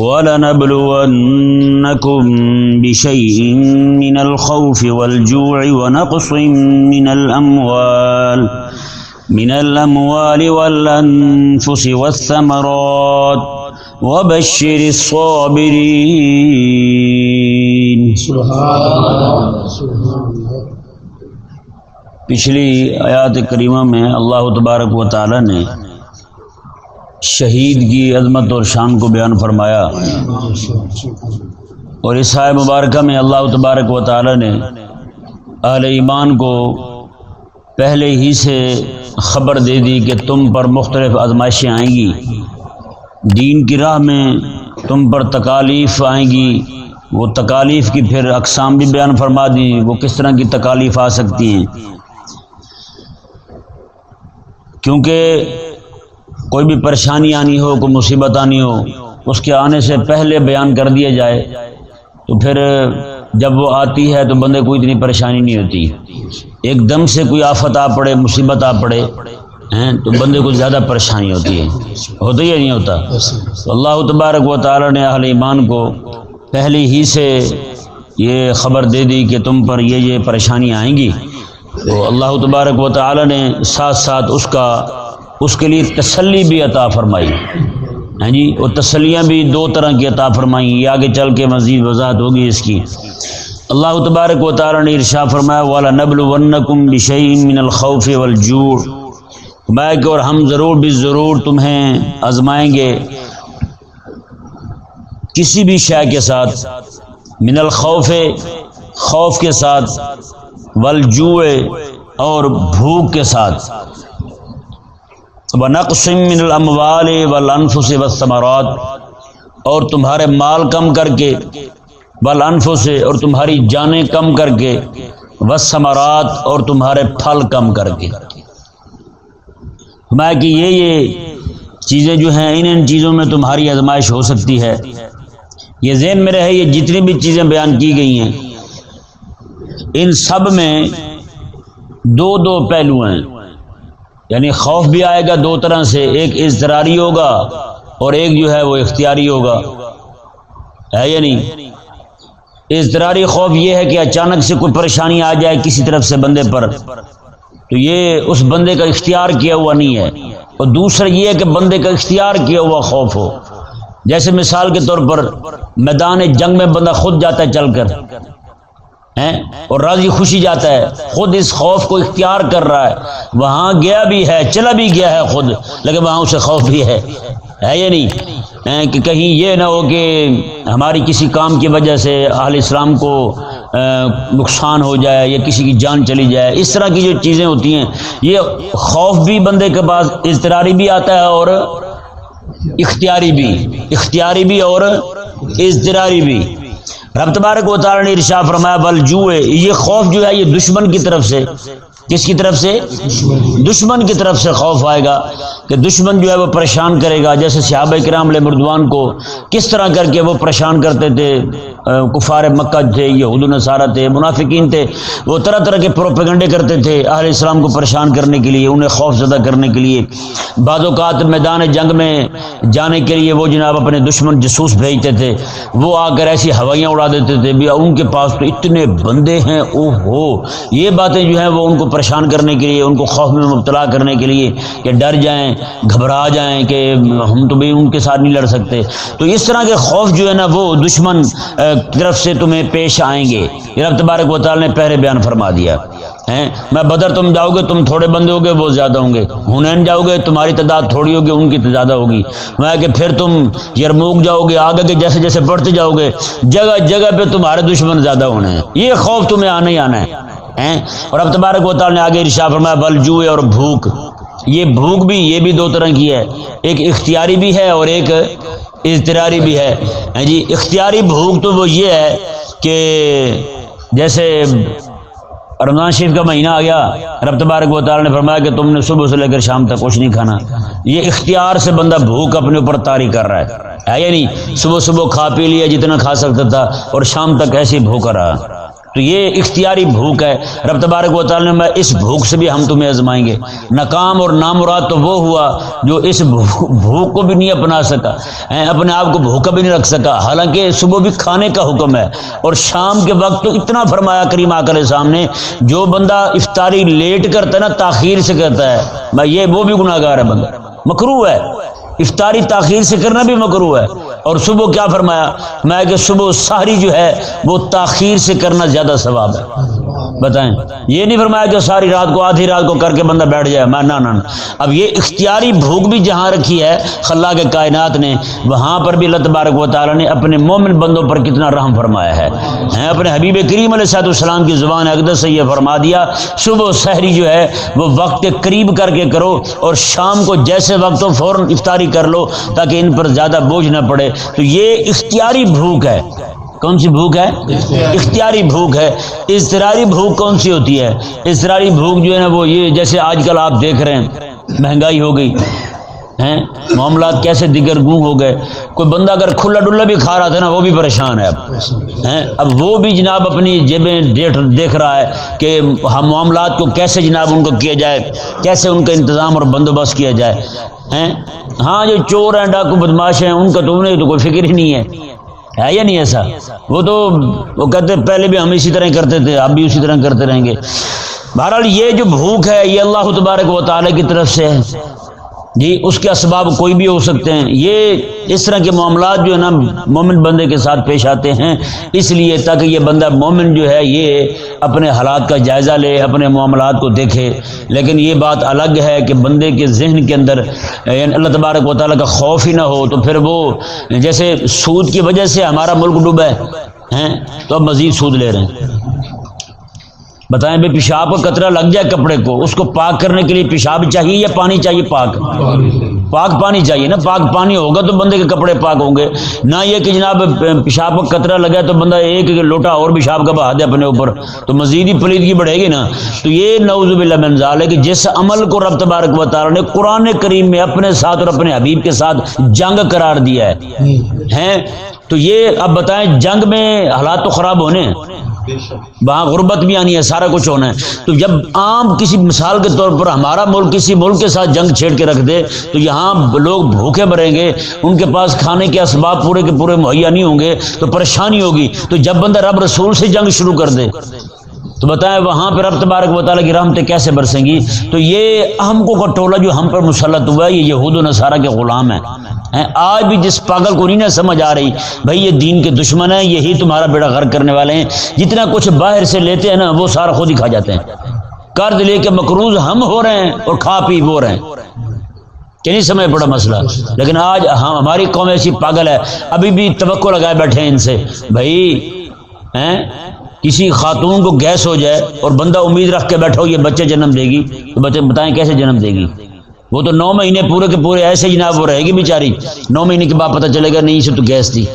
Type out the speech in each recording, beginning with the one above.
ولنبلونكم بشيء من الخوف والجوع ونقص من الأموال من الأموال والأنفس والثمرات. وبشر الصابرين. پچھلی آیات کریمہ میں اللہ تبارک و تعالی نے شہید کی عظمت اور شان کو بیان فرمایا۔ اور اس آئے مبارکہ میں اللہ تبارک و تعالی نے اہل ایمان کو پہلے ہی سے خبر دے دی کہ تم پر مختلف آزمائشیں آئیں گی۔ دین کی راہ میں تم پر تکالیف آئیں گی۔ وہ تکالیف کی پھر اقسام بھی بیان فرما دی۔ وہ کس طرح کی تکالیف آ سکتی ہیں؟ کیونکہ کوئی بھی پریشانی آنی ہو، کوئی مصیبت آنی ہو، اس کے آنے سے پہلے بیان کر دیا جائے۔ تو پھر جب وہ آتی ہے تو بندے کو اتنی پریشانی نہیں ہوتی۔ ایک دم سے کوئی آفت آ پڑے، مصیبت آ پڑے، ہیں، تو بندے کو زیادہ پریشانی ہوتی ہے۔ ہوتا ہی نہیں ہوتا۔ تو اللہ تبارک و تعالی نے اہل ایمان کو پہلے ہی سے یہ خبر دے دی کہ تم پر یہ یہ پریشانی آئیں گی۔ تو اللہ تبارک و تعالی نے ساتھ ساتھ اس کا اس کے لیے تسلی بھی عطا فرمائی۔ ہاں جی وہ تسلیاں بھی دو طرح کی عطا فرمائیں یہ آگے چل کے مزید وضاحت ہوگی اس کی۔ اللہ تبارک و تعالی نے ارشا فرمایا، والا نبل ونکم بشعین من الخوف والجوع میں کہ اور ہم ضرور بھی ضرور تمہیں آزمائیں گے۔ کسی بھی شے کے ساتھ، من الخوف، خوف کے ساتھ، والجوع اور بھوک کے ساتھ۔ ونقسم من الاموال والانفس والثمرات، اور تمہارے مال کم کر کے، والانفس، اور تمہاری جانیں کم کر کے، والثمرات، اور تمہارے پھل کم کر کے۔ میں کہ یہ یہ چیزیں جو ہیں، ان ان چیزوں میں تمہاری آزمائش ہو سکتی ہے۔ یہ ذہن میں رہے، یہ جتنی بھی چیزیں بیان کی گئی ہیں، ان سب میں دو دو پہلو ہیں۔ یعنی خوف بھی آئے گا دو طرح سے، ایک اضطراری ہوگا اور ایک جو ہے وہ اختیاری ہوگا۔ ہے یا نہیں؟ اضطراری خوف یہ ہے کہ اچانک سے کوئی پریشانی آ جائے کسی طرف سے بندے پر۔ تو یہ اس بندے کا اختیار کیا ہوا نہیں ہے۔ اور دوسرا یہ ہے کہ بندے کا اختیار کیا ہوا خوف ہو۔ جیسے مثال کے طور پر میدان جنگ میں بندہ خود جاتا ہے چل کر۔ اور راضی خوشی جاتا ہے۔ خود اس خوف کو اختیار کر رہا ہے۔ وہاں گیا بھی ہے، چلا بھی گیا ہے خود، لیکن وہاں اسے خوف بھی ہے۔ ہے یا نہیں؟ کہ کہیں یہ نہ ہو کہ ہماری کسی کام کی وجہ سے اہل اسلام کو نقصان ہو جائے یا کسی کی جان چلی جائے۔ اس طرح کی جو چیزیں ہوتی ہیں، یہ خوف بھی بندے کے پاس اضطراری بھی آتا ہے اور اختیاری بھی۔ اختیاری بھی اور اضطراری بھی۔ رب تبارک و تعالی نے ارشا فرمایا، بل جو یہ خوف جو ہے، یہ دشمن کی طرف سے۔ کس کی طرف سے؟ دشمن کی طرف سے خوف آئے گا کہ دشمن جو ہے وہ پریشان کرے گا۔ جیسے صحابہ کرام علیہ مردوان کو کس طرح کر کے وہ پریشان کرتے تھے؟ کفار مکہ تھے یہ نصارہ تھے، منافقین تھے، وہ طرح طرح کے پروپیگنڈے کرتے تھے اہل اسلام کو پریشان کرنے کے لیے، انہیں خوف زدہ کرنے کے لیے۔ بعض اوقات میدان جنگ میں جانے کے لیے وہ جناب اپنے دشمن جسوس بھیجتے تھے، وہ آ کر ایسی ہوائیاں اڑا دیتے تھے، بھی ان کے پاس تو اتنے بندے ہیں او ہو یہ باتیں جو ہیں وہ ان کو پریشان کرنے کے لیے، ان کو خوف میں مبتلا کرنے کے لیے کہ ڈر جائیں، گھبرا جائیں کہ ہم تو بھی ان کے ساتھ نہیں لڑ سکتے۔ تو اس طرح کے خوف جو ہے نا وہ دشمن طرف سے تمہیں پیش آئیں گے۔ یہ رب تبارک و تعالی نے پہلے بیان فرما دیا۔ ہیں؟ میں بدر تم جاؤ گے، تم تھوڑے بندے ہوگے، وہ زیادہ ہوں گے۔ ہنین جاؤ گے، تمہاری تعداد تھوڑی ہوگی، ان کی زیادہ ہوگی۔ میں کہ پھر تم یرموک جاؤ گے، آگے کے جیسے جیسے بڑھتے جاؤ گے، جگہ جگہ پہ تمہارے دشمن زیادہ ہونے ہیں۔ یہ خوف تمہیں آنا ہی آنا ہے۔ اور اب تبارک و تعالی نے آگے رشا فرمایا، بل جوئے اور بھوک۔ یہ بھوک بھی، یہ بھی دو طرح کی ہے۔ ایک اختیاری بھی ہے اور ایک اضطراری بھی ہے۔ ہاں جی اختیاری بھوک تو وہ یہ ہے کہ جیسے رمضان شریف کا مہینہ آ گیا، رب تبارک و تعالی نے فرمایا کہ تم نے صبح سے لے کر شام تک کچھ نہیں کھانا۔ یہ اختیار سے بندہ بھوک اپنے اوپر تاری کر رہا ہے۔ یا نہیں؟ صبح صبح کھا پی لیا جتنا کھا سکتا تھا اور شام تک ایسے ہی بھوکا رہا۔ تو یہ اختیاری بھوک ہے۔ رب تبارک و تعالیٰ میں اس بھوک سے بھی ہم تمہیں آزمائیں گے۔ ناکام اور نامراد تو وہ ہوا جو اس بھوک کو بھی نہیں اپنا سکا اپنے آپ کو بھوکا بھی نہیں رکھ سکا۔ حالانکہ صبح بھی کھانے کا حکم ہے۔ اور شام کے وقت تو اتنا فرمایا کریم آ کر سامنے، جو بندہ افطاری لیٹ کرتا ہے نا، تاخیر سے کرتا ہے میں یہ وہ بھی گناہ گار ہے بندہ۔ مکرو ہے۔ افطاری تاخیر سے کرنا بھی مکرو ہے۔ اور صبح کیا فرمایا؟ میں کہ صبح ساری جو ہے وہ تاخیر سے کرنا زیادہ ثواب ہے۔ بتائیں۔ یہ نہیں فرمایا کہ ساری رات کو، آدھی رات کو کر کے بندہ بیٹھ جائے۔ میں نہ اب یہ اختیاری بھوک بھی جہاں رکھی ہے خلا کے کائنات نے، وہاں پر بھی اللہ تبارک و تعالیٰ نے اپنے مومن بندوں پر کتنا رحم فرمایا ہے۔ اپنے حبیب کریم علیہ صاحب السلام کی زبان اقدس سے یہ فرما دیا، صبح و سحری جو ہے، وہ وقت کے قریب کر کے کرو اور شام کو جیسے وقت ہو، فوراً افطاری کر لو تاکہ ان پر زیادہ بوجھ نہ پڑے۔ تو یہ اختیاری بھوک ہے۔ کون سی بھوک ہے؟ اختیاری. بھوک ہے۔ اضطراری بھوک کون سی ہوتی ہے؟ اضطراری بھوک جو ہے نا وہ یہ جیسے آج کل آپ دیکھ رہے ہیں مہنگائی ہو گئی ہیں؟ معاملات کیسے دیگر گوں ہو گئے۔ کوئی بندہ اگر کھلا ڈلا بھی کھا رہا تھا نا وہ بھی پریشان ہے اب ہیں؟ اب وہ بھی جناب اپنی جیبیں دیکھ رہا ہے کہ ہم معاملات کو کیسے جناب ان کو کیا جائے کیسے ان کا انتظام اور بندوبست کیا جائے ہیں؟ ہاں جو چور ہیں ڈاکو بدماش ہیں ان کا تو انہیں تو کوئی فکر ہی نہیں ہے۔ ہے یا نہیں ایسا؟ وہ تو وہ کہتے پہلے بھی ہم اسی طرح کرتے تھے آپ بھی اسی طرح کرتے رہیں گے۔ بہرحال یہ جو بھوک ہے، یہ اللہ تبارک و تعالی کی طرف سے ہے۔ جی اس کے اسباب کوئی بھی ہو سکتے ہیں۔ یہ اس طرح کے معاملات جو ہے نا، مومن بندے کے ساتھ پیش آتے ہیں۔ اس لیے تاکہ یہ بندہ مومن جو ہے، یہ اپنے حالات کا جائزہ لے، اپنے معاملات کو دیکھے۔ لیکن یہ بات الگ ہے کہ بندے کے ذہن کے اندر یعنی اللہ تبارک و تعالیٰ کا خوف ہی نہ ہو، تو پھر وہ جیسے سود کی وجہ سے ہمارا ملک ڈوبا ہے تو اب مزید سود لے رہے ہیں۔ بتائیں بھائی پیشاب کا کترا لگ جائے کپڑے کو اس کو پاک کرنے کے لیے پیشاب چاہیے یا پانی چاہیے؟ پاک۔ پاک پانی چاہیے نا پاک پانی ہوگا تو بندے کے کپڑے پاک ہوں گے۔ نہ یہ کہ جناب پیشاب کا کترا لگا تو بندہ ایک لوٹا اور پیشاب کا بہا دے اپنے اوپر۔ تو مزید ہی پلیدگی بڑھے گی نا۔ تو یہ نوز باللہ منظال ہے کہ جس عمل کو رب تبارک و تعالی نے قرآن کریم میں اپنے ساتھ اور اپنے حبیب کے ساتھ جنگ قرار دیا ہے۔ ہیں؟ تو یہ اب بتائیں جنگ میں حالات تو خراب ہونے وہاں غربت بھی آنی ہے، سارا کچھ ہونا ہے۔ تو جب عام کسی مثال کے طور پر ہمارا ملک کسی ملک کے ساتھ جنگ چھیڑ کے رکھ دے، تو یہاں لوگ بھوکے مریں گے۔ ان کے پاس کھانے کے اسباب پورے کے پورے مہیا نہیں ہوں گے، تو پریشانی ہوگی۔ تو جب بندہ رب رسول سے جنگ شروع کر دے، تو بتائیں وہاں پہ رب تبارک و تعالیٰ کی رحمتیں کیسے برسیں گی؟ تو یہ اہم کو کا ٹولہ جو ہم پر مسلط ہوا ہے، یہ یہود و نصارہ کے غلام ہیں۔ آج بھی جس پاگل کو نہیں نہ سمجھ آ رہی، بھائی یہ دین کے دشمن ہیں، یہی تمہارا بیڑا غرق کرنے والے ہیں۔ جتنا کچھ باہر سے لیتے ہیں نا، وہ سارا خود ہی کھا جاتے ہیں۔ قرض لے کے مقروض ہم ہو رہے ہیں اور کھا پی وہ رہے ہیں۔ کہ نہیں سمجھ پڑا مسئلہ؟ لیکن آج ہم، ہماری قوم ایسی پاگل ہے، ابھی بھی توقع لگائے بیٹھے ہیں ان سے۔ بھائی کسی خاتون کو گیس ہو جائے اور بندہ امید رکھ کے بیٹھا ہو، یہ بچے جنم دے گی۔ تو بچے بتائیں کیسے جنم دے گی؟ وہ تو نو مہینے پورے کے پورے ایسے جناب وہ رہے گی بیچاری۔ نو مہینے کے بعد پتہ چلے گا نہیں اسے تو گیس تھی۔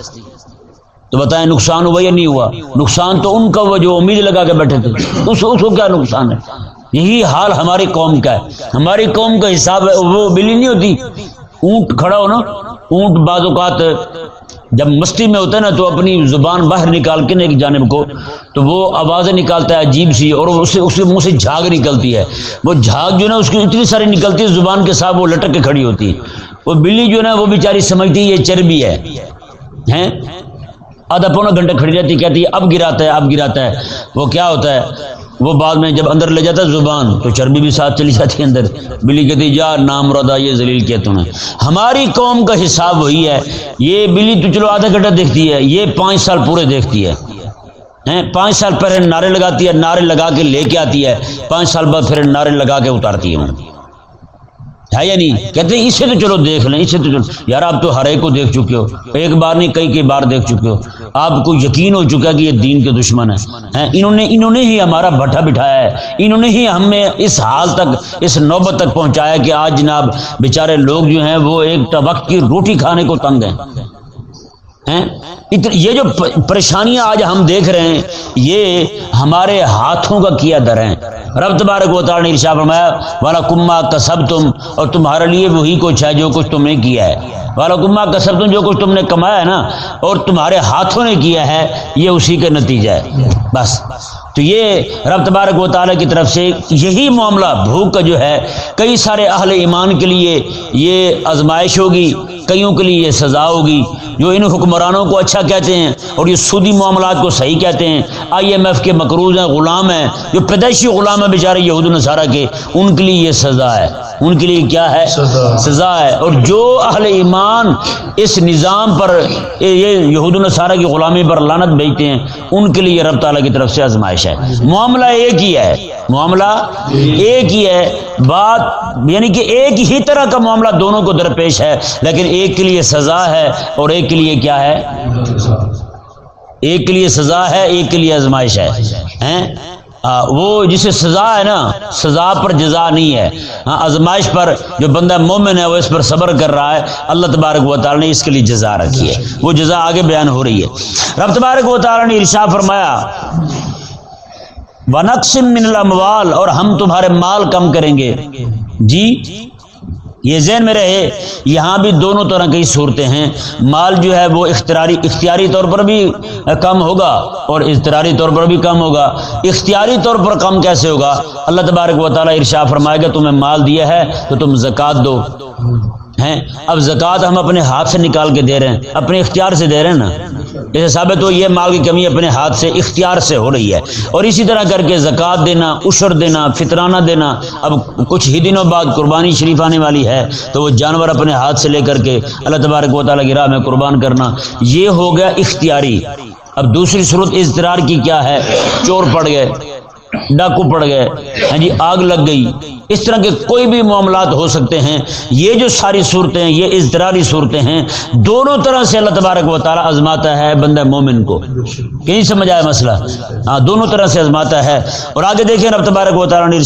تو بتائیں نقصان ہوا یا نہیں ہوا؟ نقصان تو ان کا وہ جو امید لگا کے بیٹھے تھے۔ اس کو کیا نقصان ہے؟ یہی حال ہماری قوم کا ہے۔ ہماری قوم کا حساب ہے، وہ بلی نہیں ہوتی۔ اونٹ کھڑا ہو نا اونٹ بعض اوقات جب مستی میں ہوتا ہے نا تو اپنی زبان باہر نکال کے نا ایک جانب کو، تو وہ آوازیں نکالتا ہے عجیب سی اور اس کے منہ سے جھاگ نکلتی ہے۔ وہ جھاگ جو ہے نا، اس کی اتنی ساری نکلتی ہے، زبان کے ساتھ وہ لٹک کے کھڑی ہوتی ہے۔ وہ بلی جو ہے نا، وہ بیچاری سمجھتی ہے، یہ چربی ہے۔ ہیں؟ آدھا پونا گھنٹہ کھڑی رہتی کہتی ہے، اب گراتا ہے، اب گراتا ہے۔ وہ کیا ہوتا ہے؟ وہ بعد میں جب اندر لے جاتا زبان، تو چربی بھی ساتھ چلی جاتی ہے اندر۔ بلی کہتی جا نام ردا یہ ذلیل کیا تمہیں ہماری قوم کا حساب وہی ہے۔ یہ بلی تو چلو آدھا گھنٹہ دیکھتی ہے، یہ پانچ سال پورے دیکھتی ہے۔ پانچ سال پہلے نعرے لگاتی ہے، نعرے لگا کے لے کے آتی ہے۔ پانچ سال بعد پھر نعرے لگا کے اتارتی ہے ہے یا نہیں? کہتے ہیں، اسے تو چلو دیکھ لیں، اسے تو چلو. یار، آپ تو ہر ایک کو دیکھ چکے ہو۔ ایک بار نہیں، کئی کئی بار دیکھ چکے ہو۔ آپ کو یقین ہو چکا کہ یہ دین کے دشمن ہیں۔ انہوں نے انہوں نے ہی ہمارا بٹھا بٹھایا ہے۔ انہوں نے ہی ہمیں اس حال تک، اس نوبت تک پہنچایا کہ آج جناب بیچارے لوگ جو ہیں، وہ ایک وقت کی روٹی کھانے کو تنگ ہیں۔ یہ جو پریشانیاں آج ہم دیکھ رہے ہیں، یہ ہمارے ہاتھوں کا کیا در ہیں؟ رب تبارک و تعالی نے ارشاد فرمایا والا کما کسب تم اور تمہارے لیے وہی کچھ ہے جو کچھ تم نے کیا ہے۔ والا کما کسب تم جو کچھ تم نے کمایا ہے نا، اور تمہارے ہاتھوں نے کیا ہے، یہ اسی کا نتیجہ ہے۔ بس۔ تو یہ رب تبارک و تعالیٰ کی طرف سے یہی معاملہ بھوک کا جو ہے، کئی سارے اہل ایمان کے لیے یہ آزمائش ہوگی، کئیوں کے لیے یہ سزا ہوگی، جو ان حکمرانوں کو اچھا کہتے ہیں اور یہ سودی معاملات کو صحیح کہتے ہیں۔ آئی ایم ایف کے مقروض ہیں غلام ہیں جو پیدائشی غلام ہیں بیچارے یہود النصارہ کے ان کے لیے یہ سزا ہے۔ ان کے لیے کیا ہے؟ سزا۔ ہے۔ اور جو اہل ایمان اس نظام پر یہ یہود النصارہ کی غلامی پر لانت بھیجتے ہیں ان کے لیے رب تعالیٰ کی طرف سے آزمائش ہے۔ معاملہ ایک ہی ہے۔ معاملہ ایک ہی ہے۔ بات یعنی کہ ایک ہی طرح کا معاملہ دونوں کو درپیش ہے لیکن ایک کے لیے سزا ہے اور ایک کے لیے کیا ہے؟ ایک کے لیے سزا ہے، ایک کے لیے آزمائش ہے۔ وہ جسے سزا ہے نا، سزا پر جزا نہیں ہے۔ ہاں ازمائش پر جو بندہ مومن ہے، وہ اس پر صبر کر رہا ہے۔ اللہ تبارک و تعالی نے اس کے لیے جزا رکھی ہے۔ وہ جزا آگے بیان ہو رہی ہے۔ رب تبارک و تعالی نے ارشا فرمایا، ونقسم من الاموال اور ہم تمہارے مال کم کریں گے۔ جی؟ یہ ذہن میں رہے، یہاں بھی دونوں طرح کی صورتیں ہیں۔ مال جو ہے وہ اختیاری اختیاری طور پر بھی کم ہوگا اور اضطراری طور پر بھی کم ہوگا۔ اختیاری طور پر کم کیسے ہوگا؟ اللہ تبارک و تعالیٰ ارشا فرمائے گا تمہیں مال دیا ہے تو تم زکوٰۃ دو۔ ہیں؟ اب زکوٰۃ ہم اپنے ہاتھ سے نکال کے دے رہے ہیں، اپنے اختیار سے دے رہے ہیں نا؟ جیسے ثابت ہو، یہ مال کی کمی اپنے ہاتھ سے، اختیار سے ہو رہی ہے۔ اور اسی طرح کر کے زکوٰۃ دینا، عشر دینا، فطرانہ دینا، اب کچھ ہی دنوں بعد قربانی شریف آنے والی ہے، تو وہ جانور اپنے ہاتھ سے لے کر کے اللہ تبارک و تعالیٰ کی راہ میں قربان کرنا، یہ ہو گیا اختیاری۔ اب دوسری صورت اضطرار کی کیا ہے؟ چور پڑ گئے، ڈاکو پڑ گئے ہاں جی آگ لگ گئی۔ اس طرح کے کوئی بھی معاملات ہو سکتے ہیں۔ یہ جو ساری صورتیں ہیں، یہ اضطراری صورتیں ہیں۔ دونوں طرح سے اللہ تبارک و تعالیٰ آزماتا ہے بندہ مومن کو۔ کہیں سمجھ آیا مسئلہ؟ ہاں دونوں طرح سے آزماتا ہے۔ اور آگے دیکھیں، رب تبارک و تعالیٰ نے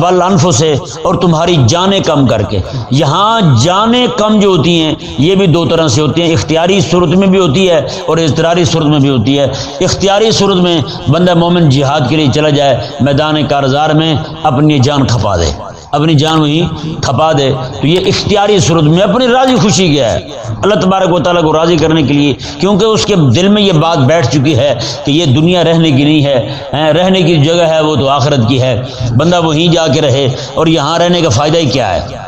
بل انفوں سے اور تمہاری جانیں کم کر کے۔ یہاں جانیں کم جو ہوتی ہیں، یہ بھی دو طرح سے ہوتی ہیں۔ اختیاری صورت میں بھی ہوتی ہے اور اضطراری صورت میں بھی ہوتی ہے۔ اختیاری صورت میں بندہ مومن جہاد کے لیے چلا جائے، میدان کارزار میں اپنی جان کھپا دے۔ اپنی جان وہیں کھپا دے، تو یہ اختیاری صورت میں اپنی راضی خوشی گیا ہے۔ اللہ تبارک و تعالیٰ کو راضی کرنے کے لیے، کیونکہ اس کے دل میں یہ بات بیٹھ چکی ہے کہ یہ دنیا رہنے کی نہیں ہے رہنے کی جگہ ہے وہ تو آخرت کی ہے۔ بندہ وہیں جا کے رہے اور یہاں رہنے کا فائدہ ہی کیا ہے؟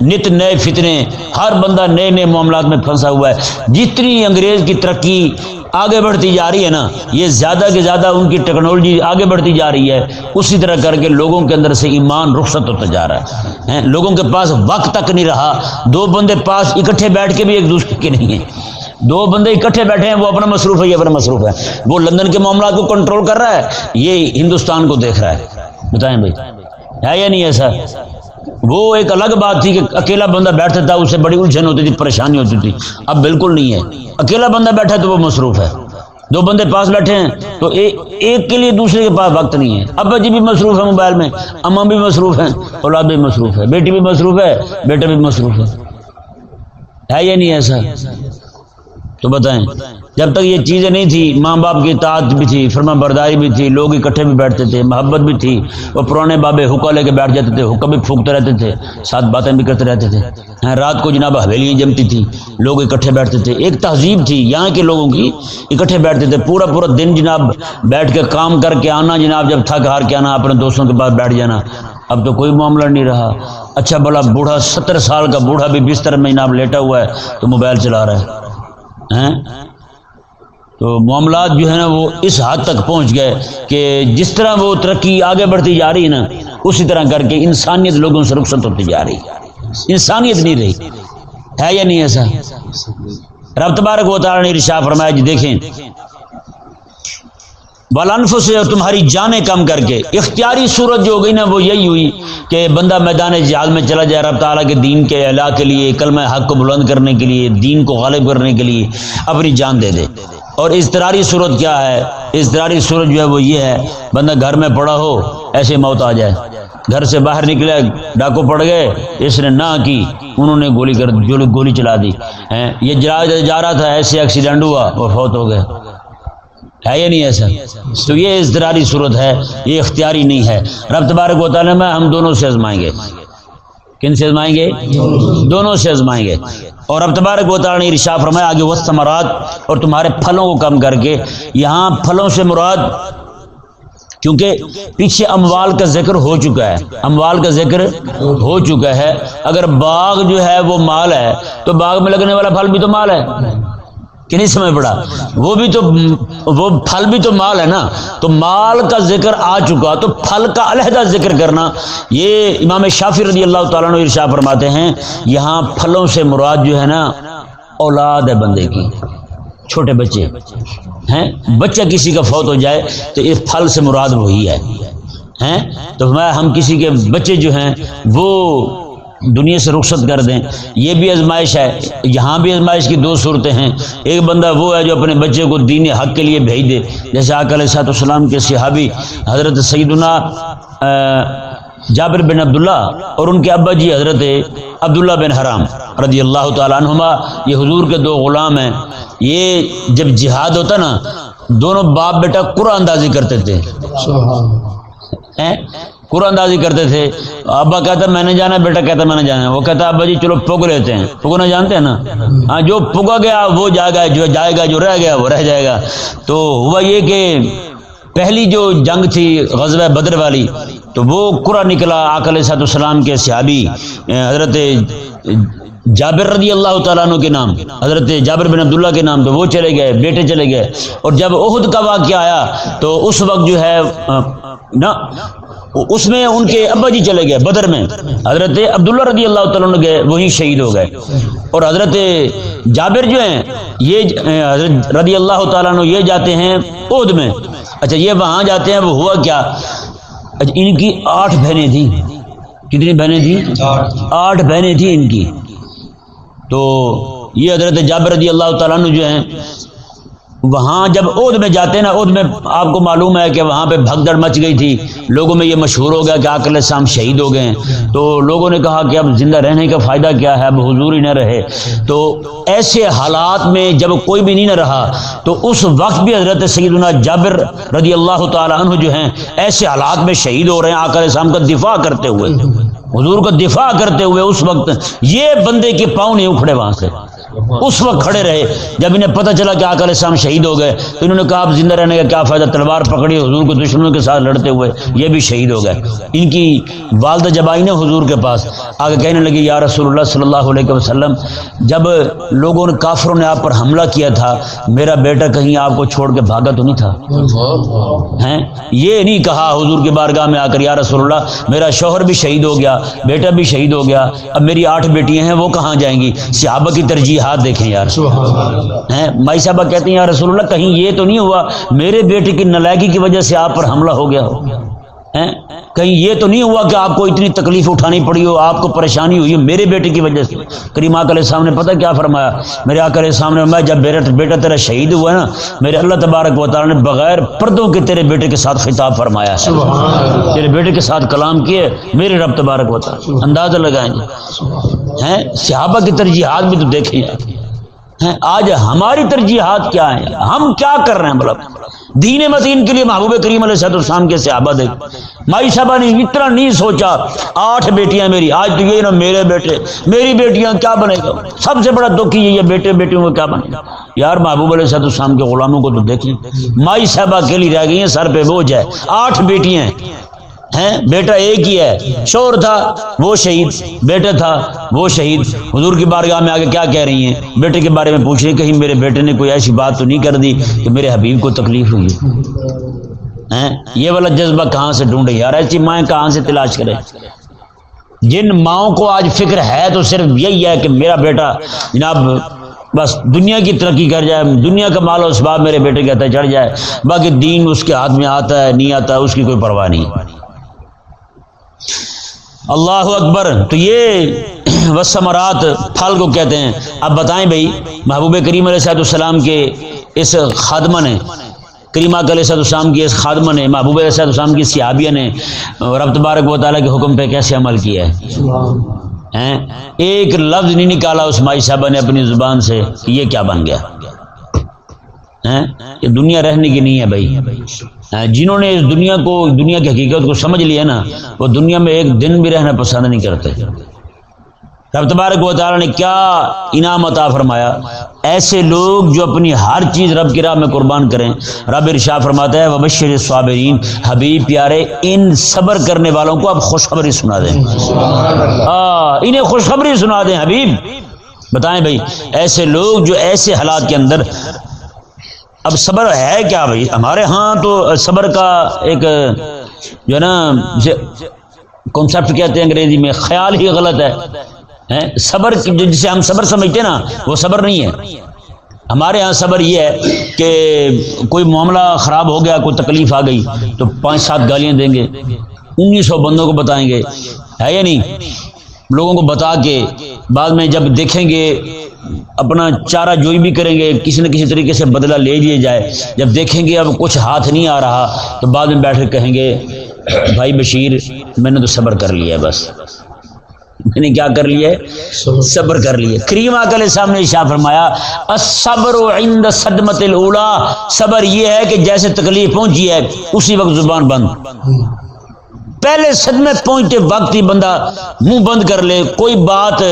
نت نئے فتنے، ہر بندہ نئے نئے معاملات میں پھنسا ہوا ہے۔ جتنی انگریز کی ترقی آگے بڑھتی جا رہی ہے نا، یہ زیادہ کے زیادہ ان کی ٹیکنالوجی آگے بڑھتی جا رہی ہے۔ اسی طرح کر کے لوگوں کے اندر سے ایمان رخصت ہوتا جا رہا ہے۔ لوگوں کے پاس وقت تک نہیں رہا۔ دو بندے پاس اکٹھے بیٹھ کے بھی ایک دوسرے کے نہیں ہیں۔ دو بندے اکٹھے بیٹھے ہیں، وہ اپنا مصروف ہے، یہ اپنا مصروف ہے۔ وہ لندن کے معاملات کو کنٹرول کر رہا ہے، یہ ہندوستان کو دیکھ رہا ہے۔ بتائیں بھائی، ہے یا نہیں ایسا وہ ایک الگ بات تھی کہ اکیلا بندہ بیٹھتا تھا اسے بڑی الجھن ہوتی تھی، پریشانی ہوتی تھی۔ اب بالکل نہیں ہے۔ اکیلا بندہ بیٹھا تو وہ مصروف ہے۔ دو بندے پاس بیٹھے ہیں تو ایک کے لیے دوسرے کے پاس وقت نہیں ہے۔ ابا جی بھی مصروف ہے موبائل میں اما بھی مصروف ہیں، اولاد بھی مصروف ہے، بیٹی بھی مصروف ہے، بیٹا بھی مصروف ہے یا نہیں ایسا؟ تو بتائیں۔ جب تک یہ چیزیں نہیں تھی، ماں باپ کی اطاعت بھی تھی فرما برداری بھی تھی، لوگ اکٹھے بھی بیٹھتے تھے، محبت بھی تھی، وہ پرانے بابے حکا لے کے بیٹھ جاتے تھے، حکا بھی پھونکتے رہتے تھے، ساتھ باتیں بھی کرتے رہتے تھے۔ ہاں، رات کو جناب حویلیاں جمتی تھی، لوگ اکٹھے بیٹھتے تھے۔ ایک تہذیب تھی یہاں کے لوگوں کی، اکٹھے بیٹھتے تھے، پورا پورا دن جناب بیٹھ کے کام کر کے آنا جناب، جب تھک ہار کے آنا اپنے دوستوں کے پاس بیٹھ جانا۔ اب تو کوئی معاملہ نہیں رہا۔ اچھا بڑا بوڑھا ستر سال کا بوڑھا بھی بستر میں جناب لیٹا ہوا ہے تو موبائل چلا رہا ہے۔ ہاں؟ تو معاملات جو ہے نا وہ اس حد تک پہنچ گئے کہ جس طرح وہ ترقی آگے بڑھتی جا رہی ہے نا، اسی طرح کر کے انسانیت لوگوں سے رخصت ہوتی جا رہی انسانیت نہیں رہی۔ ہے یا نہیں ایسا؟ رب تبارک و تعالی نے رشا فرمایا جی دیکھیں۔ بالانف سے اور تمہاری جانیں کم کر کے، اختیاری صورت جو ہو گئی نا، وہ یہی ہوئی کہ بندہ میدان جہاد میں چلا جائے، رب تعالیٰ کے دین کے اعلیٰ کے لیے، کلمہ حق کو بلند کرنے کے لیے، دین کو غالب کرنے کے لیے اپنی جان دے دے۔ اور اضطراری صورت کیا ہے؟ اضطراری صورت جو ہے وہ یہ ہے، بندہ گھر میں پڑا ہو، ایسے موت آ جائے۔ گھر سے باہر نکلے، ڈاکو پڑ گئے، اس نے نہ کی، انہوں نے گولی کر، گولی چلا دی۔ یہ جا رہا تھا، ایسے ایکسیڈنٹ ہوا، وہ فوت ہو گئے۔ ہے یا نہیں ایسا؟ تو یہ اضطراری صورت ہے، یہ اختیاری نہیں ہے۔ رب تبارک و تعالیٰ میں ہم دونوں سے آزمائیں گے۔ کن سے آزمائیں گے؟ دونوں سے آزمائیں گے۔ اور اب تبارک و تعالیٰ نے رشا فرمایا، آگے وہ ثمرات اور تمہارے پھلوں کو کم کر کے۔ یہاں پھلوں سے مراد، کیونکہ پیچھے اموال کا ذکر ہو چکا ہے۔ اموال کا ذکر ہو چکا ہے۔ اگر باغ جو ہے وہ مال ہے، تو باغ میں لگنے والا پھل بھی تو مال ہے۔ کہ نہیں سمجھ پڑا؟ وہ بھی تو وہ پھل بھی تو مال ہے نا۔ تو مال کا ذکر آ چکا۔ تو پھل کا علیحدہ ذکر کرنا۔ یہ امام شافی رضی اللہ تعالیٰ نے ارشا فرماتے ہیں، یہاں پھلوں سے مراد جو ہے نا، اولاد ہے بندے کی۔ چھوٹے بچے۔ ہیں؟ بچہ کسی کا فوت ہو جائے تو اس پھل سے مراد وہی ہے۔ تو میں ہم کسی کے بچے جو ہیں، وہ دنیا سے رخصت کر دیں۔ یہ بھی آزمائش ہے۔ یہاں بھی آزمائش کی دو صورتیں ہیں۔ ایک بندہ وہ ہے جو اپنے بچے کو دین حق کے لیے بھیج دے۔ جیسے علیہ صاحب السلام کے صحابی حضرت سیدنا جابر بن عبداللہ اور ان کے ابا جی حضرت عبداللہ بن حرام رضی اللہ تعالیٰ عنہما، یہ حضور کے دو غلام ہیں۔ یہ جب جہاد ہوتا نا، دونوں باپ بیٹا قرآن اندازی کرتے تھے۔ قرآن اندازی کرتے تھے۔ ابا کہتا میں نے جانا بیٹا کہتا میں نے جانا وہ کہتا ابا جی چلو پگ لیتے ہیں۔ پگنا جانتے ہیں نا؟ ہاں جو پگا گیا، وہ جائے گا، جو جائے گا، جو رہ گیا، وہ رہ جائے گا۔ تو ہوا یہ کہ پہلی جو جنگ تھی غزوہ بدر والی، تو وہ قرآن نکلا آکل صاحب السلام کے صحابی، حضرت جابر رضی اللہ تعالیٰ عنہ کے نام حضرت جابر بن عبداللہ کے نام تو وہ چلے گئے بیٹے چلے گئے۔ اور جب عہد کا واقعہ آیا تو اس وقت جو ہے نا اس میں ان کے ابا جی چلے گئے بدر میں۔ حضرت عبداللہ رضی اللہ تعالیٰ گئے وہی شہید ہو گئے۔ اور حضرت جابر جو ہیں یہ حضرت رضی اللہ تعالیٰ یہ جاتے ہیں عہد میں۔ اچھا یہ وہاں جاتے ہیں وہ ہوا کیا؟ اچھا ان کی آٹھ بہنیں تھیں۔ کتنی بہنیں تھیں؟ آٹھ بہنیں تھیں ان کی۔ تو یہ حضرت جابر رضی اللہ تعالیٰ جو ہیں، وہاں جب عہد میں جاتے ہیں نا، عہد میں آپ کو معلوم ہے کہ وہاں پہ بھگدڑ مچ گئی تھی۔ لوگوں میں یہ مشہور ہو گیا کہ آکل شام شہید ہو گئے تو لوگوں نے کہا کہ اب زندہ رہنے کا فائدہ کیا ہے، اب حضور ہی نہ رہے۔ تو ایسے حالات میں جب کوئی بھی نہیں نہ رہا، تو اس وقت بھی حضرت سیدنا جابر رضی اللہ تعالیٰ عنہ جو ہیں، ایسے حالات میں شہید ہو رہے ہیں آکل شام کا دفاع کرتے ہوئے۔ حضور کا دفاع کرتے ہوئے اس وقت یہ بندے کے پاؤں نہیں اکھڑے وہاں سے۔ اس وقت کھڑے رہے۔ جب انہیں پتہ چلا کہ آکر اسلام شہید ہو گئے تو انہوں نے کہا اب زندہ رہنے کا کیا فائدہ؟ تلوار پکڑی حضور کو دشمنوں کے ساتھ لڑتے ہوئے یہ بھی شہید ہو گئے۔ ان کی والدہ جب آئی نا حضور کے پاس آگے کہنے لگی یا رسول اللہ صلی اللہ علیہ وسلم جب لوگوں نے کافروں نے آپ پر حملہ کیا تھا میرا بیٹا کہیں آپ کو چھوڑ کے بھاگا تو نہیں تھا؟ ہیں؟ یہ نہیں کہا حضور کے بارگاہ میں آ کر یا رسول اللہ میرا شوہر بھی شہید ہو گیا۔ بیٹا بھی شہید ہو گیا۔ اب میری آٹھ بیٹیاں ہیں وہ کہاں جائیں گی؟ صحابہ کی ترجیح ہاتھ دیکھیں یار۔ مائی صاحبہ کہتے ہیں یار رسول اللہ کہیں یہ تو نہیں ہوا میرے بیٹے کی نلائکی کی وجہ سے آپ پر حملہ ہو گیا ہو۔ کہیں یہ تو نہیں ہوا کہ آپ کو اتنی تکلیف اٹھانی پڑی ہو آپ کو پریشانی ہوئی میرے بیٹے کی وجہ سے۔ کریم آکل صاحب نے پتہ کیا فرمایا؟ میرے آکل سامنے میں جب میرا بیٹا تیرا شہید ہوا ہے نا میرے اللہ تبارک و تعالیٰ نے بغیر پردوں کے تیرے بیٹے کے ساتھ خطاب فرمایا ہے۔ تیرے بیٹے کے ساتھ کلام کیے میرے رب تبارک و تعالیٰ۔ اندازہ لگائیں گے۔ ہیں صحابہ کی ترجیحات بھی تو دیکھیں۔ آج ہماری ترجیحات کیا ہیں؟ ہم کیا کر رہے ہیں؟ مطلب دین متین کے لیے محبوب کریم علیہ صحت السلام کے صحابہ دے۔ مائی صاحبہ نے اتنا نہیں سوچا، آٹھ بیٹیاں میری، آج تو یہ نا میرے بیٹے، میری بیٹیاں کیا بنے گا؟ سب سے بڑا دکھ یہ بیٹے بیٹیوں کو کیا بنے گا؟ یار محبوب علیہ صحت السلام کے غلاموں کو تو دیکھ لیں۔ مائی صاحبہ کے لیے رہ گئی ہیں، سر پہ بوجھ ہے۔ آٹھ بیٹیاں ہیں؟ بیٹا ایک ہی ہے۔ شور تھا، وہ شہید۔ بیٹا تھا، وہ شہید۔ حضور کی بارگاہ میں آگے کیا کہہ رہی ہیں؟ بیٹے کے بارے میں پوچھ رہی کہیں میرے بیٹے نے کوئی ایسی بات تو نہیں کر دی کہ میرے حبیب کو تکلیف ہوئی؟ یہ والا جذبہ کہاں سے ڈھونڈے؟ یار، ایسی مائیں کہاں سے تلاش کرے؟ جن ماؤں کو آج فکر ہے تو صرف یہی ہے کہ میرا بیٹا جناب بس دنیا کی ترقی کر جائے، دنیا کا مال و اسباب میرے بیٹے کے چڑھ جائے، باقی دین اس کے ہاتھ میں آتا ہے، نہیں آتا ہے اس کی کوئی پرواہ نہیں۔ اللہ اکبر تو یہ وسمرات پھل کو کہتے ہیں۔ اب بتائیں بھائی محبوب کریم علیہ صاحب السلام کے اس خادمہ نے کریمہ علیہ صد السلام کی اس خادمہ نے محبوب علیہ صد السلام کی سیابیہ نے رب تبارک و تعالیٰ کے حکم پہ کیسے عمل کیا ہے؟ ایک لفظ نہیں نکالا اس مائی صاحبہ نے اپنی زبان سے کہ یہ کیا بن گیا۔ یہ دنیا رہنے کی نہیں ہے بھائی۔ جنہوں نے اس دنیا کو، دنیا کی حقیقت کو سمجھ لیا نا، وہ دنیا میں ایک دن بھی رہنا پسند نہیں کرتے۔ رب تبارک و تعالیٰ نے کیا انعام عطا فرمایا؟ ایسے لوگ جو اپنی ہر چیز رب کی راہ میں قربان کریں۔ رب ارشا فرماتا ہے، وبشر صابرین حبیب پیارے، ان صبر کرنے والوں کو اب خوشخبری سنا دیں۔ انہیں خوشخبری سنا دیں، حبیب۔ بتائیں بھائی، ایسے لوگ جو ایسے حالات کے اندر اب صبر ہے کیا بھائی؟ ہمارے ہاں تو صبر کا ایک، جو ہے نا کانسیپٹ کہتے ہیں انگریزی میں، خیال ہی غلط ہے صبر جسے ہم صبر سمجھتے ہیں نا، وہ صبر نہیں ہے۔ ہمارے ہاں صبر یہ ہے کہ کوئی معاملہ خراب ہو گیا، کوئی تکلیف آ گئی، تو پانچ، سات گالیاں دیں گے۔ انیس سو بندوں کو بتائیں گے۔ ہے یا نہیں؟ لوگوں کو بتا کے بعد میں جب دیکھیں گے اپنا چارہ جوئی بھی کریں گے، کسی نہ کسی طریقے سے بدلہ لے لیے جائے۔ جب دیکھیں گے اب کچھ ہاتھ نہیں آ رہا، تو بعد میں بیٹھ کے کہیں گے، بھائی بشیر، میں نے تو صبر کر لیا ہے بس۔ میں نے کیا کر لیا صبر کر لیے کریم آکل سامنے شاہ فرمایا صبر عند صدمت الاولا صبر یہ ہے کہ جیسے تکلیف پہنچی ہے، اسی وقت زبان بند۔ پہلے صدمے پہنچتے وقت ہی بندہ منہ بند کر لے، کوئی بات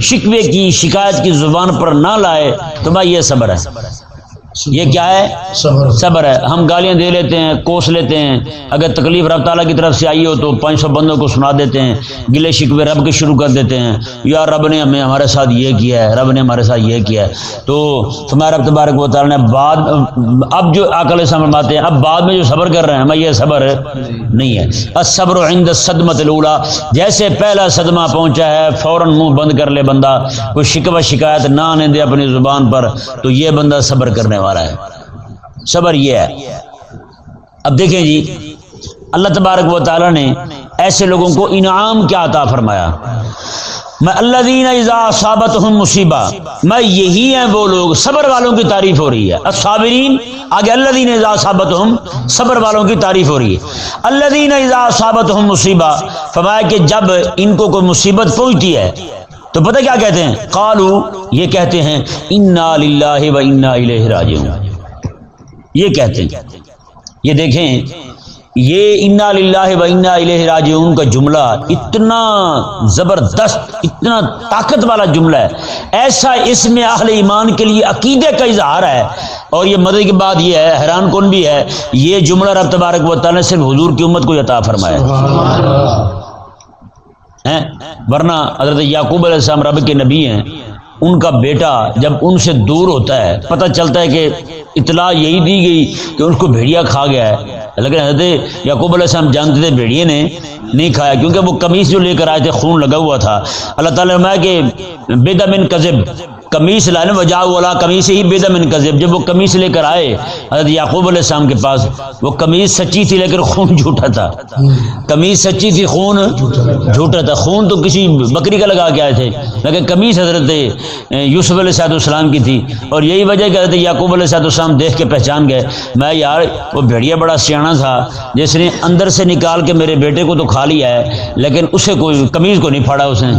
شکوے کی، شکایت کی زبان پر نہ لائے، تو بھائی یہ صبر ہے۔ یہ کیا ہے؟ صبر. ہے. ہم گالیاں دے لیتے ہیں کوس لیتے ہیں۔ اگر تکلیف رب تعالیٰ کی طرف سے آئی ہو تو پانچ سو بندوں کو سنا دیتے ہیں گلے شکوے رب کے شروع کر دیتے ہیں۔ یا رب نے ہمیں ہمارے ساتھ یہ کیا ہے رب نے ہمارے ساتھ یہ کیا ہے۔ تو تمہارا رب تبارک و تعالیٰ نے بعد اب جو عقل سمجھاتے ہیں اب بعد میں جو صبر کر رہے ہیں میں یہ صبر نہیں ہے۔ صبر عند صدمت الاولا جیسے پہلا صدمہ پہنچا ہے فوراً منہ بند کر لے بندہ کوئی شکوہ شکایت نہ آنے دے اپنی زبان پر تو یہ بندہ صبر کرنے والا ہے۔ صبر یہ ہے۔ اب دیکھیں جی اللہ تبارک و تعالی نے ایسے لوگوں کو انعام کیا عطا فرمایا۔ میں اللہ دین صابت ہوں مصیبہ، میں یہی ہیں وہ لوگ، صبر والوں کی تعریف ہو رہی ہے۔ الصابرین، آگے اللہ دین صابت ہوں صبر والوں کی تعریف ہو رہی ہے۔ اللہ دین صابت ہوں مصیبہ، فرمایا کہ جب ان کو کوئی مصیبت پہنچتی ہے تو پتہ کیا کہتے ہیں؟ قالو، یہ کہتے ہیں، انا للہ و انا الیہ راجعون یہ کہتے ہیں۔ یہ دیکھیں، یہ انا للہ و انا الیہ راجعون کا جملہ اتنا زبردست، اتنا طاقت والا جملہ ہے۔ ایسا اس میں اہل ایمان کے لیے عقیدے کا اظہار ہے۔ اور یہ مدد کے بعد یہ ہے، حیران کن بھی ہے، یہ جملہ رب تبارک و تعالی صرف حضور کی امت کو عطا فرمایا ورنہ حضرت یعقوب علیہ السلام رب کے نبی ہیں۔ ان کا بیٹا جب ان سے دور ہوتا ہے، پتہ چلتا ہے کہ اطلاع یہی دی گئی کہ ان کو بھیڑیا کھا گیا ہے۔ لیکن حضرت یعقوب علیہ السلام جانتے تھے بھیڑیے نے، نہیں کھایا، کیونکہ وہ قمیص جو لے کر آئے تھے، خون لگا ہوا تھا۔ اللہ تعالیٰ نے کہ بے دمن کذب کمیس لانے وجا والا کمیس ہی بے دمن جب وہ کمیس لے کر آئے، حضرت یعقوب علیہ السلام کے پاس، وہ کمیز سچی تھی لیکن خون جھوٹا تھا۔ کمیز سچی تھی، خون جھوٹا تھا۔ خون تو کسی بکری کا لگا کے آئے تھے، لیکن کمیز حضرت یوسف علیہ صاحب السلام کی تھی۔ اور یہی وجہ کہ حضرت یعقوب علیہ صاحب السلام دیکھ کے پہچان گئے، میں یار، وہ بھیڑیا بڑا سیاح تھا، جس نے اندر سے نکال کے میرے بیٹے کو تو کھا لیا ہے، لیکن اسے کوئی کمیز کو نہیں پھاڑا اس نے۔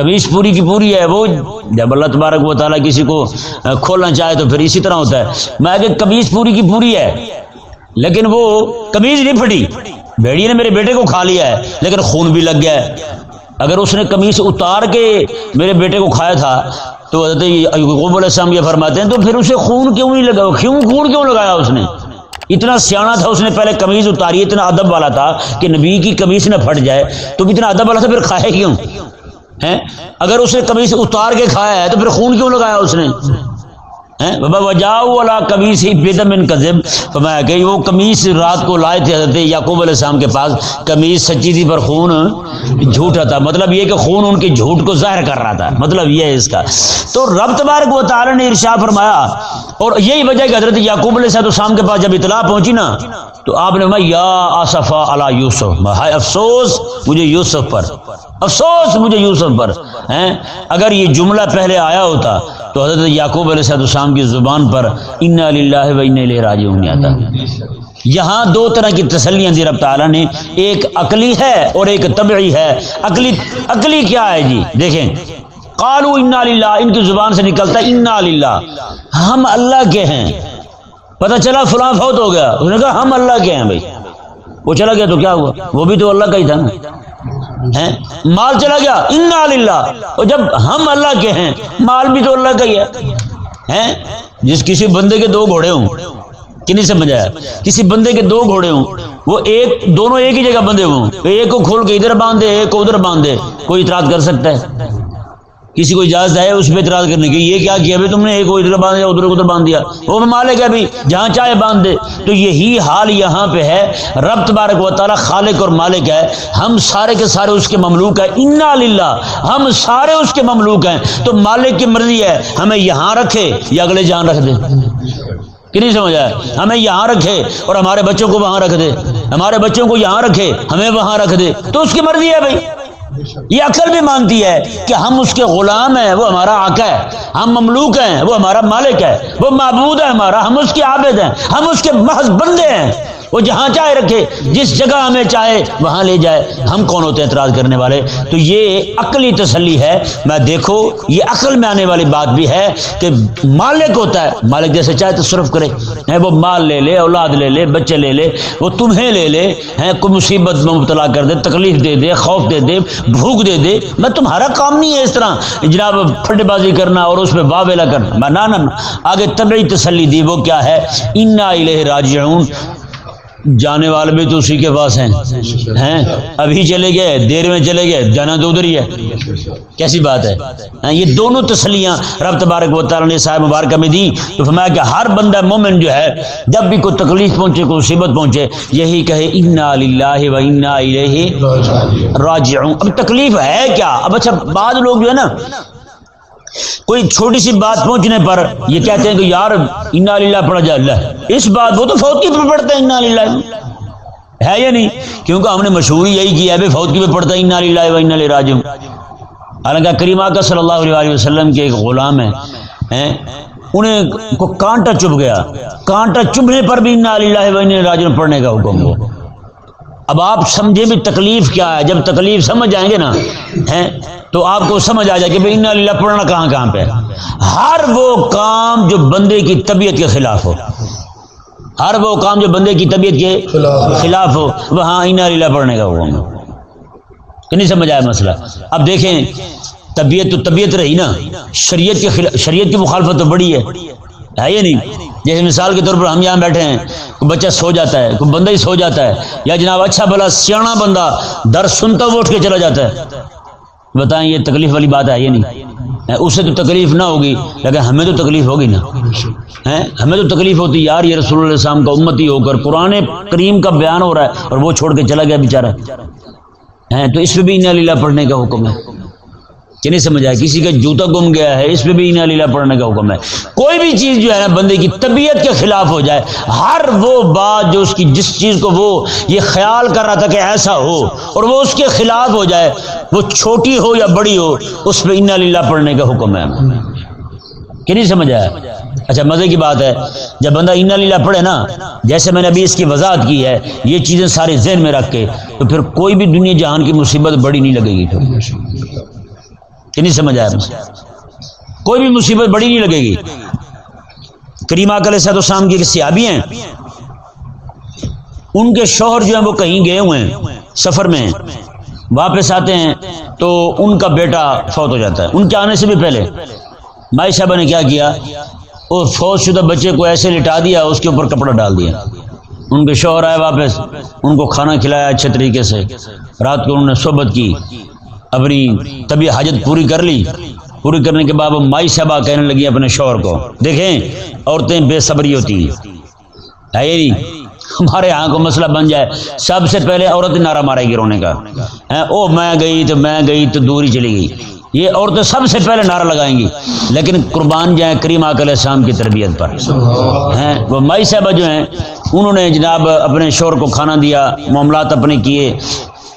کمیز پوری کی پوری ہے وہ، جب اللہ تبارک و تعالیٰ کسی کو کھولنا چاہے تو پھر اسی طرح ہوتا ہے۔ میں کہ کمیز پوری کی پوری ہے، لیکن وہ کمیز نہیں پھٹی۔ بھیڑی نے میرے بیٹے کو کھا لیا ہے، لیکن خون بھی لگ گیا ہے۔ اگر اس نے کمیز اتار کے میرے بیٹے کو کھایا تھا، تو حضرت علیہ السلام یہ فرماتے ہیں، تو پھر اسے خون کیوں نہیں لگا؟ کیوں خون کیوں لگایا اس نے؟ اتنا سیاح تھا، اس نے پہلے کمیز اتاری، اتنا ادب والا تھا کہ نبی کی کمیز نہ پھٹ جائے۔ تو اتنا ادب والا تھا، پھر کھائے کیوں؟ اگر اس نے کمیز اتار کے کھایا ہے تو پھر خون کیوں لگایا اس نے؟ والا کمیز ہی بے دم کذب۔ فرمایا کہ وہ کمیز رات کو لائے تھے حضرت یعقوب علیہ السلام کے پاس۔ کمیز سچی تھی پر خون جھوٹا تھا۔ مطلب یہ کہ خون ان کے جھوٹ کو ظاہر کر رہا تھا۔ مطلب یہ ہے اس کا۔ تو رب تبارک و تعالی نے ارشا فرمایا، اور یہی وجہ کہ حضرت یعقوب علیہ السلام کے پاس جب اطلاع پہنچی نا، تو آپ نے یا آصفا علی یوسف۔ افسوس، مجھے یوسف پر۔ افسوس، مجھے یوسف پر۔ ہیں؟ اگر یہ جملہ پہلے آیا ہوتا تو حضرت یعقوب علیہ السلام کی زبان پر ان اللہ و ان راج آتا۔ یہاں دو طرح کی تسلیاں دی رب تعالیٰ نے، ایک عقلی ہے اور ایک طبعی ہے۔ عقلی عقلی کیا ہے جی؟ دیکھیں۔ قالو انا للہ ان کی زبان سے نکلتا ہے انا للہ ہم اللہ کے ہیں۔ پتہ چلا فلاں فوت ہو گیا۔ اس نے کہا ہم اللہ کے ہیں بھائی۔ وہ چلا گیا تو کیا ہوا؟ وہ بھی تو اللہ کا ہی تھا نا۔ مال چلا گیا۔ انا للہ اور جب ہم اللہ کے ہیں، مال بھی تو اللہ کا ہی ہے۔ جس کسی بندے کے دو گھوڑے ہوں کنہیں سمجھایا سمجھ آیا؟ کسی بندے کے دو گھوڑے ہوں، وہ ایک، دونوں ایک ہی جگہ بندے ہوں۔ ایک کو کھول کے ادھر باندھے، ایک کو ادھر باندھے۔ کوئی اطراع کر سکتا ہے؟ کسی کو اجازت ہے اس پہ اعتراض کرنے کی؟ یہ کیا کیا؟ تم نے ایک ادھر باندھ دیا ادھر ادھر باندھ دیا۔ وہ مالک ہے بھی جہاں چاہے باندھ دے۔ تو یہی حال یہاں پہ ہے۔ رب تبارک و تعالیٰ خالق اور مالک ہے۔ ہم سارے کے سارے اس کے مملوک ہیں۔ انا للہ ہم سارے اس کے مملوک ہیں۔ تو مالک کی مرضی ہے، ہمیں یہاں رکھے یا اگلے جہاں رکھ دے؟ کہ نہیں سمجھا؟ ہے ہمیں یہاں رکھے اور ہمارے بچوں کو وہاں رکھ دے۔ ہمارے بچوں کو یہاں رکھے، ہمیں وہاں رکھ دے۔ تو اس کی مرضی ہے بھائی۔ یہ عقل بھی مانتی ہے کہ ہم اس کے غلام ہیں، وہ ہمارا آقا ہے۔ ہم مملوک ہیں، وہ ہمارا مالک ہے۔ وہ معبود ہے ہمارا، ہم اس کے عابد ہیں، ہم اس کے محض بندے ہیں۔ وہ جہاں چاہے رکھے، جس جگہ ہمیں چاہے وہاں لے جائے۔ ہم کون ہوتے ہیں اعتراض کرنے والے؟ تو یہ عقلی تسلی ہے۔ میں دیکھو، یہ عقل میں آنے والی بات بھی ہے کہ مالک ہوتا ہے۔ مالک جیسے چاہے تو صرف کرے۔ وہ مال لے لے، اولاد لے لے، بچے لے لے، وہ تمہیں لے لے۔ ہیں کوئی مصیبت میں مبتلا کر دے، تکلیف دے دے، خوف دے دے، بھوک دے دے۔ میں تمہارا کام نہیں ہے اس طرح جناب پھڈے بازی کرنا اور اس پہ واویلا کرنا۔ میں نہ آگے طبعی تسلی دی، وہ کیا ہے؟ انا الہ راجعون۔ جانے والے بھی تو اسی کے پاس ہیں۔ ہیں؟ ابھی چلے گئے، دیر میں چلے گئے، جانا تو ادھر ہی ہے۔ کیسی بات ہے؟ یہ دونوں تسلیاں رب تبارک و تعالیٰ نے صاحب مبارکہ میں دی تو فرمایا کہ ہر بندہ مومن جو ہے، جب بھی کوئی تکلیف پہنچے، کوئی مصیبت پہنچے، یہی کہے، انا للہ و انا الیہ راجعون اب تکلیف ہے کیا؟ اب اچھا بعض لوگ جو ہے نا کوئی چھوٹی سی بات پہنچنے پر یہ کہتے ہیں کہ یار انا للہ پڑھا جائے اللہ اس بات وہ تو فوت کی پہ پڑھتا ہے انا للہ۔ ہے یا نہیں؟ کیونکہ ہم نے مشہور یہی کیا ہے فوت کی پہ پڑھتا ہے انا للہ و انا للہ راجم حالانکہ کریمہ کا صلی اللہ علیہ وسلم کے ایک غلام ہے انہیں کو کانٹا چپ گیا۔ کانٹا چبھنے پر بھی انا للہ و انا راجم پڑھنے کا حکم ہوا۔ اب آپ سمجھے بھی تکلیف کیا ہے۔ جب تکلیف سمجھ جائیں گے نا تو آپ کو سمجھ آ جائے کہ بھائی اللہ پڑھنا کہاں کہاں پہ ہر وہ کام جو بندے کی طبیعت کے خلاف ہو۔ ہر وہ کام جو بندے کی طبیعت کے خلاف ہو وہاں ان اللہ پڑھنے کا حکم نہیں سمجھ آیا مسئلہ؟ اب دیکھیں، طبیعت تو طبیعت رہی نا۔ شریعت کے خلاف، شریعت کی مخالفت تو بڑی ہے۔ ہے یا نہیں؟ جیسے مثال کے طور پر ہم یہاں بیٹھے ہیں، کوئی بچہ سو جاتا ہے، کوئی بندہ ہی سو جاتا ہے۔ یا جناب اچھا بلا سیاح بندہ، در سنتا وہ اٹھ کے چلا جاتا ہے۔ بتائیں یہ تکلیف والی بات ہے یہ نہیں؟ اسے تو تکلیف نہ ہوگی، لیکن ہمیں تو تکلیف ہوگی نا۔ ہمیں تو تکلیف ہوتی یار، یہ رسول اللہ السلام کا امتی ہو کر پرانے کریم کا بیان ہو رہا ہے اور وہ چھوڑ کے چلا گیا بیچارہ۔ تو اس پہ بھی ان لیلا پڑھنے کا حکم ہے۔ کہ نہیں سمجھا کسی کا جوتا گم گیا ہے، اس پہ بھی انہیں لیلا پڑھنے کا حکم ہے۔ کوئی بھی چیز جو ہے نا، بندے کی طبیعت کے خلاف ہو جائے، ہر وہ بات جو اس کی جس چیز کو وہ یہ خیال کر رہا تھا کہ ایسا ہو اور وہ اس کے خلاف ہو جائے، وہ چھوٹی ہو یا بڑی ہو، اس پہ انہیں لیلا پڑھنے کا حکم ہے۔ کہ نہیں سمجھا اچھا مزے کی بات ہے، جب بندہ انا لیلا پڑھے نا، جیسے میں نے ابھی اس کی وضاحت کی ہے، یہ چیزیں سارے ذہن میں رکھ کے، تو پھر کوئی بھی دنیا جہان کی مصیبت بڑی نہیں لگے گی۔ کہ نہیں سمجھ آیا کوئی بھی مصیبت بڑی نہیں لگے گی۔ کریمہ کل صد السلام کی سیابی ہیں۔ ان کے شوہر جو ہیں وہ کہیں گئے ہوئے ہیں سفر میں۔ واپس آتے ہیں تو ان کا بیٹا فوت ہو جاتا ہے۔ ان کے آنے سے بھی پہلے۔ مائی صاحبہ نے کیا کیا؟ اور فوج شدہ بچے کو ایسے لٹا دیا، اس کے اوپر کپڑا ڈال دیا۔ ان کے شوہر آئے واپس۔ ان کو کھانا کھلایا اچھے طریقے سے۔ رات کو انہوں نے صحبت کی۔ اپنی طبی حاجت پوری کر لی۔ پوری کرنے کے بعد مائی صاحبہ کہنے لگی اپنے شوہر کو، دیکھیں عورتیں بے صبری ہوتی ہیں۔ ہے یہ نہیں؟ ہمارے یہاں کو مسئلہ بن جائے، سب سے پہلے عورت نعرہ مارے گی رونے کا۔ او میں گئی تو میں گئی تو دوری چلی گئی۔ یہ عورتیں سب سے پہلے نعرہ لگائیں گی۔ لیکن قربان جائیں کریم علیہ السلام کی تربیت پر۔ ہیں وہ مائی صاحبہ جو ہیں، انہوں نے جناب اپنے شور کو کھانا دیا، معاملات اپنے کیے۔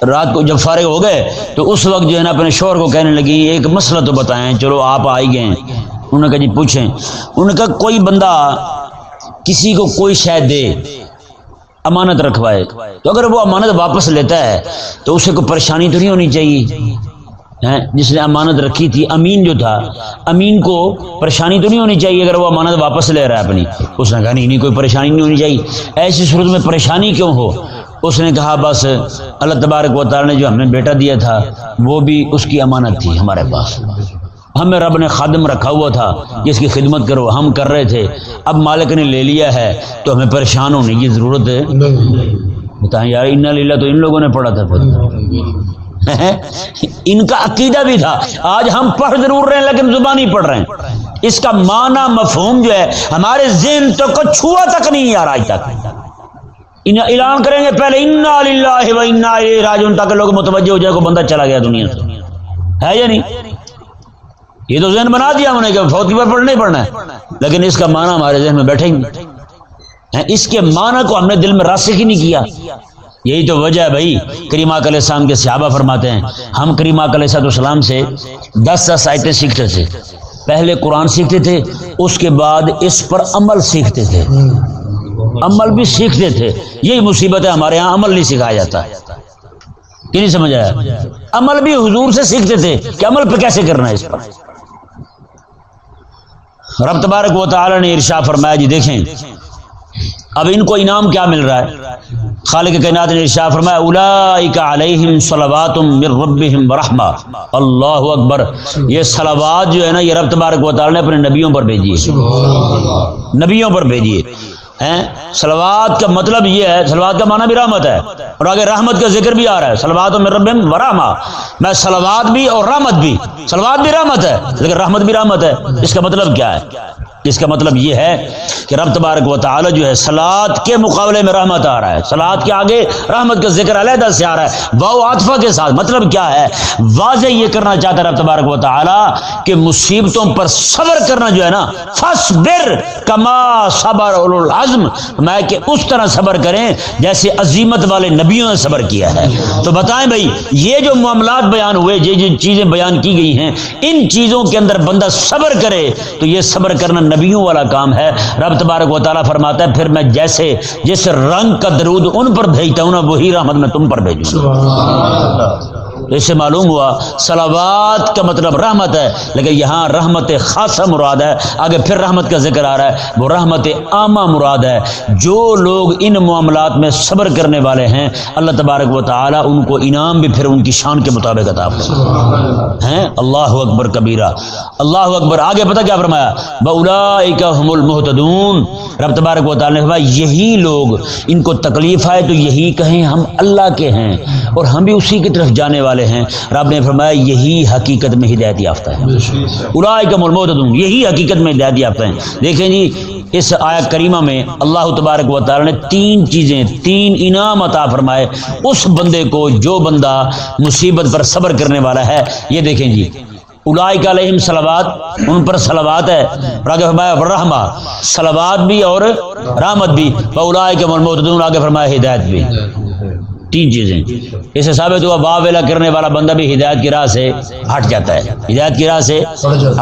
رات کو جب فارغ ہو گئے تو اس وقت جو ہے نا اپنے شور کو کہنے لگی، ایک مسئلہ تو بتائیں، چلو آپ آئی گئے انہوں نے کہا جی پوچھیں۔ انہوں نے کہا، کوئی بندہ کسی کو کوئی شاید دے، امانت رکھوائے۔ تو اگر وہ امانت واپس لیتا ہے تو اسے کوئی پریشانی تو نہیں ہونی چاہیے۔ جس نے امانت رکھی تھی، امین جو تھا، امین کو پریشانی تو نہیں ہونی چاہیے اگر وہ امانت واپس لے رہا ہے اپنی۔ اس نے کہا، نہیں نہیں، کوئی پریشانی نہیں ہونی چاہیے۔ ایسی صورت میں پریشانی کیوں ہو؟ اس نے کہا، بس اللہ تبارک و تعالی نے جو ہمیں بیٹا دیا تھا، وہ بھی اس کی امانت تھی ہمارے پاس. ہمیں رب نے خادم رکھا ہوا تھا، جس کی خدمت کرو، ہم کر رہے تھے۔ اب مالک نے لے لیا ہے، تو ہمیں پریشان ہونے کی ضرورت ہے۔ بتائیں یار ان لیلا تو ان لوگوں نے پڑھا تھا ان کا عقیدہ بھی تھا۔ آج ہم پڑھ ضرور رہے ہیں، لیکن زبان ہی پڑھ رہے ہیں۔ اس کا معنی، مفہوم جو ہے، ہمارے ذہن تو کو چھوا تک نہیں یار آج تک۔ اعلان کریں گے پہلے انا للہ و انا راجون تاکہ لوگ متوجہ ہو جائے کو بندہ چلا گیا دنیا سے۔ ہے یا نہیں؟ یہ تو ذہن بنا دیا ہم نے کہ فوتی پر پڑھنا ہی پڑھنا ہے۔ لیکن اس کا معنی ہمارے ذہن میں بیٹھے گے۔ اس کے معنی کو ہم نے دل میں راسک ہی نہیں کیا۔ یہی تو وجہ ہے بھائی کریما کل السلام کے صحابہ فرماتے ہیں۔ ہم کریما کل السلام سے دس دس آیتیں سیکھتے تھے۔ پہلے قرآن سیکھتے تھے، اس کے بعد اس پر عمل سیکھتے تھے۔ عمل بھی سیکھتے تھے۔ یہی مصیبت ہے ہمارے ہاں عمل نہیں سکھایا جاتا۔ کہ نہیں سمجھ آیا عمل بھی حضور سے سیکھتے تھے کہ عمل پہ کیسے کرنا ہے اس پر۔ رب تبارک و تعالی نے ارشا فرمایا جی دیکھیں اب ان کو انعام کیا مل رہا ہے؟ خالق کائنات نے ارشا فرمایا اولئک علیہم صلوات من ربہم ورحمہ اللہ اکبر۔ یہ صلوات جو ہے نا یہ رب تبارک و تعالی نے اپنے نبیوں پر بھیجی ہے۔ نبیوں پر بھیجی ہے۔ سلوات کا مطلب یہ ہے سلوات کا معنی بھی رحمت ہے۔ اور آگے رحمت کا ذکر بھی آ رہا ہے۔ سلوات میں رب ورحمہ میں سلوات بھی اور رحمت بھی۔ سلوات بھی رحمت ہے، لیکن رحمت بھی رحمت ہے۔ اس کا مطلب کیا ہے؟ اس کا مطلب یہ ہے کہ رب تبارک و تعالی جو ہے سلاد کے مقابلے میں رحمت آ رہا ہے۔ سلاد کے آگے رحمت کا ذکر علیحدہ سے آ رہا ہے۔ باؤ آتفا کے ساتھ مطلب کیا ہے؟ واضح یہ کرنا چاہتا ہے رب تبارک و تعالی کہ مصیبتوں پر صبر کرنا جو ہے نا فس بر کما صبر العزم۔ میں کہ اس طرح صبر کریں جیسے عظیمت والے نبیوں نے صبر کیا ہے۔ تو بتائیں بھائی، یہ جو معاملات بیان ہوئے، یہ جو چیزیں بیان کی گئی ہیں، ان چیزوں کے اندر بندہ صبر کرے تو یہ صبر کرنا نبیوں والا کام ہے۔ رب تبارک و تعالیٰ فرماتا ہے، پھر میں جیسے جس رنگ کا درود ان پر بھیجتا ہوں نا، وہی رحمت میں تم پر بھیجوں تو اس سے معلوم ہوا سلاوات کا مطلب رحمت ہے، لیکن یہاں رحمت خاصہ مراد ہے۔ آگے پھر رحمت کا ذکر آ رہا ہے، وہ رحمت عامہ مراد ہے۔ جو لوگ ان معاملات میں صبر کرنے والے ہیں، اللہ تبارک و تعالیٰ ان کو انعام بھی پھر ان کی شان کے مطابق عطا ہیں؟ اللہ اکبر کبیرہ۔ اللہ اکبر، آگے پتہ کیا فرمایا؟ بولا المحتدون رب تبارک و تعالیٰ نے فرمایا، یہی لوگ ان کو تکلیف آئے تو یہی کہیں ہم اللہ کے ہیں اور ہم بھی اسی کی طرف جانے والے ہیں۔ رب نے فرمایا، یہی حقیقت میں ہدایت یافتہ ہے کا ملمود یہی حقیقت میں ہدایت یافتہ ہیں۔ دیکھیں جی اس آیا کریمہ میں اللہ تبارک و تعالی نے تین چیزیں، تین انعام عطا فرمائے۔ اس بندے کو جو بندہ مصیبت پر صبر کرنے والا ہے، یہ دیکھیں جی الائی کا علیہم سلوات ان پر سلوات ہے۔ آگے فرمایا رحما سلوات بھی اور رحمت بھی۔ الائی کے آگے فرمایا، ہدایت بھی۔ تین چیزیں۔ اس ثابت ہوا با ویلا کرنے والا بندہ بھی ہدایت کی راہ سے ہٹ جاتا ہے۔ ہدایت کی راہ سے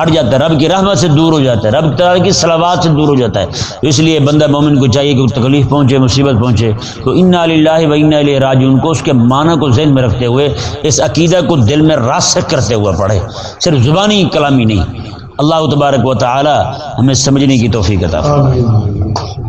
ہٹ جاتا ہے۔ رب کی رحمت سے دور ہو جاتا ہے۔ رب تعالیٰ کی سلوات سے دور ہو جاتا ہے۔ اس لیے بندہ مومن کو چاہیے کہ تکلیف پہنچے، مصیبت پہنچے۔ تو ان اللہ و ان راج ان کو اس کے معنی کو ذہن میں رکھتے ہوئے، اس عقیدہ کو دل میں راسک کرتے ہوئے پڑھے۔ صرف زبانی کلامی نہیں۔ اللہ تبارک و تعالی ہمیں سمجھنے کی توفیق عطا فرمائے۔